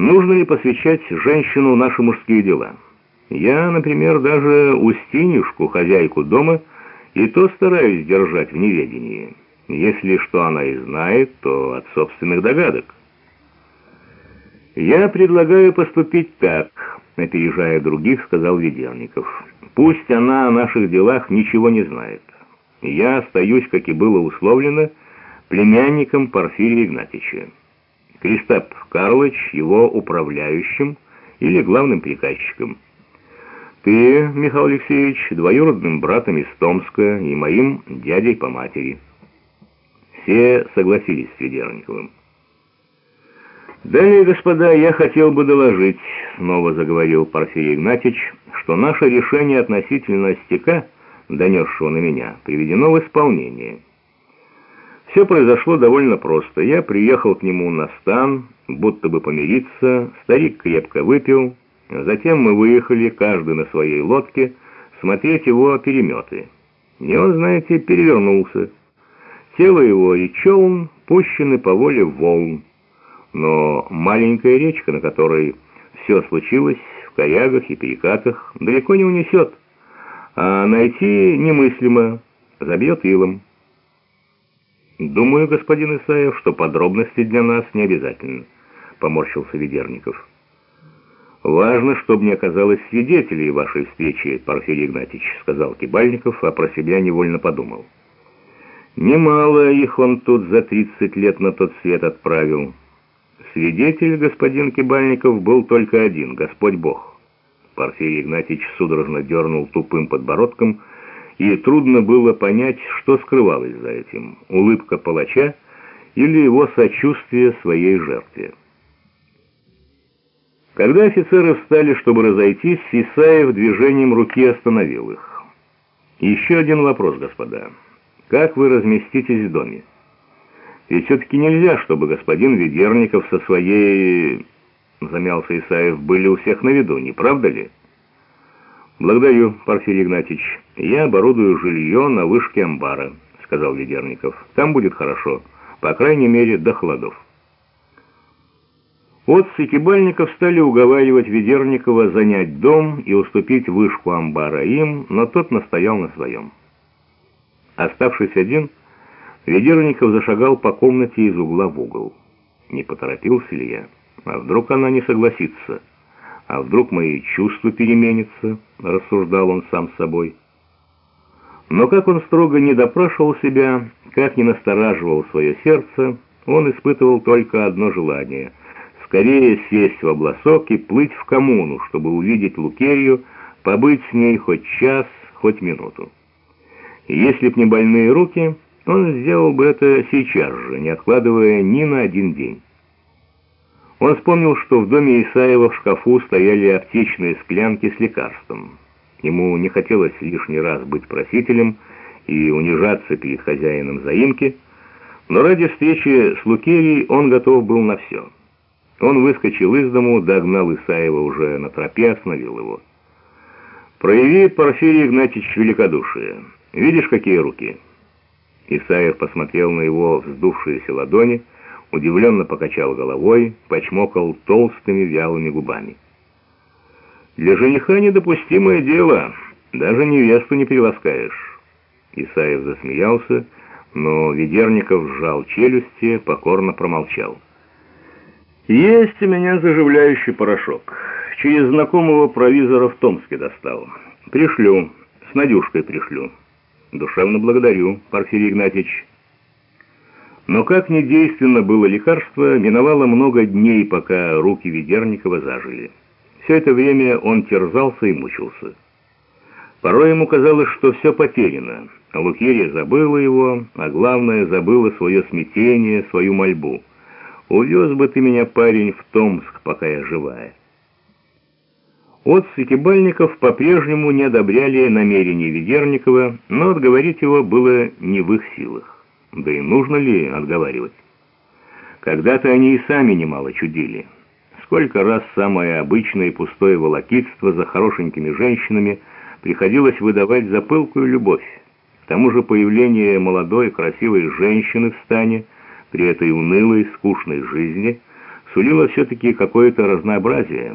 Нужно ли посвящать женщину наши мужские дела? Я, например, даже Устинюшку, хозяйку дома, и то стараюсь держать в неведении. Если что она и знает, то от собственных догадок. «Я предлагаю поступить так», — опережая других, сказал Ведерников. «Пусть она о наших делах ничего не знает. Я остаюсь, как и было условлено, племянником Порфирия Игнатьича. Кристап Карлович его управляющим или главным приказчиком». Ты, Михаил Алексеевич, двоюродным братом из Томска и моим дядей по матери. Все согласились с Ведерниковым. «Далее, господа, я хотел бы доложить», — снова заговорил Порфирий Игнатьич, «что наше решение относительно стека, донесшего на меня, приведено в исполнение. Все произошло довольно просто. Я приехал к нему на стан, будто бы помириться, старик крепко выпил, Затем мы выехали, каждый на своей лодке, смотреть его переметы. И он, знаете, перевернулся. Тело его и челн пущены по воле волн. Но маленькая речка, на которой все случилось, в корягах и перекатах, далеко не унесет. А найти немыслимо, забьет илом. «Думаю, господин Исаев, что подробности для нас не обязательны», — поморщился Ведерников. «Важно, чтобы не оказалось свидетелей вашей встречи, Порфирий Игнатьевич», — сказал Кибальников, а про себя невольно подумал. «Немало их он тут за тридцать лет на тот свет отправил. Свидетель, господин Кибальников, был только один — Господь Бог». Порфирий Игнатьевич судорожно дернул тупым подбородком, и трудно было понять, что скрывалось за этим — улыбка палача или его сочувствие своей жертве. Когда офицеры встали, чтобы разойтись, Исаев движением руки остановил их. «Еще один вопрос, господа. Как вы разместитесь в доме? Ведь все-таки нельзя, чтобы господин Ведерников со своей...» Замялся Исаев. «Были у всех на виду, не правда ли?» «Благодарю, Порфирий Игнатьевич. Я оборудую жилье на вышке амбара», — сказал Ведерников. «Там будет хорошо, по крайней мере, до холодов». Отцы Кибальников стали уговаривать Ведерникова занять дом и уступить вышку амбара им, но тот настоял на своем. Оставшись один, Ведерников зашагал по комнате из угла в угол. Не поторопился ли я? А вдруг она не согласится? А вдруг мои чувства переменятся? Рассуждал он сам с собой. Но как он строго не допрашивал себя, как не настораживал свое сердце, он испытывал только одно желание — скорее сесть в обласок и плыть в коммуну, чтобы увидеть Лукерью, побыть с ней хоть час, хоть минуту. Если б не больные руки, он сделал бы это сейчас же, не откладывая ни на один день. Он вспомнил, что в доме Исаева в шкафу стояли аптечные склянки с лекарством. Ему не хотелось лишний раз быть просителем и унижаться перед хозяином заимки, но ради встречи с Лукерией он готов был на все. Он выскочил из дому, догнал Исаева уже на тропе, остановил его. «Прояви, Порфирий Игнатьевич, великодушие. Видишь, какие руки?» Исаев посмотрел на его вздувшиеся ладони, удивленно покачал головой, почмокал толстыми вялыми губами. «Для жениха недопустимое дело, даже невесту не приласкаешь». Исаев засмеялся, но Ведерников сжал челюсти, покорно промолчал. «Есть у меня заживляющий порошок. Через знакомого провизора в Томске достал. Пришлю. С Надюшкой пришлю. Душевно благодарю, Порфирий Игнатьевич». Но как недейственно было лекарство, миновало много дней, пока руки Ведерникова зажили. Все это время он терзался и мучился. Порой ему казалось, что все потеряно. Лукерия забыла его, а главное, забыла свое смятение, свою мольбу. Увез бы ты меня, парень, в Томск, пока я живая. Отцы Кибальников по-прежнему не одобряли намерения Ведерникова, но отговорить его было не в их силах. Да и нужно ли отговаривать? Когда-то они и сами немало чудили. Сколько раз самое обычное и пустое волокитство за хорошенькими женщинами приходилось выдавать за пылкую любовь. К тому же появление молодой красивой женщины в стане – при этой унылой, скучной жизни сулило все-таки какое-то разнообразие.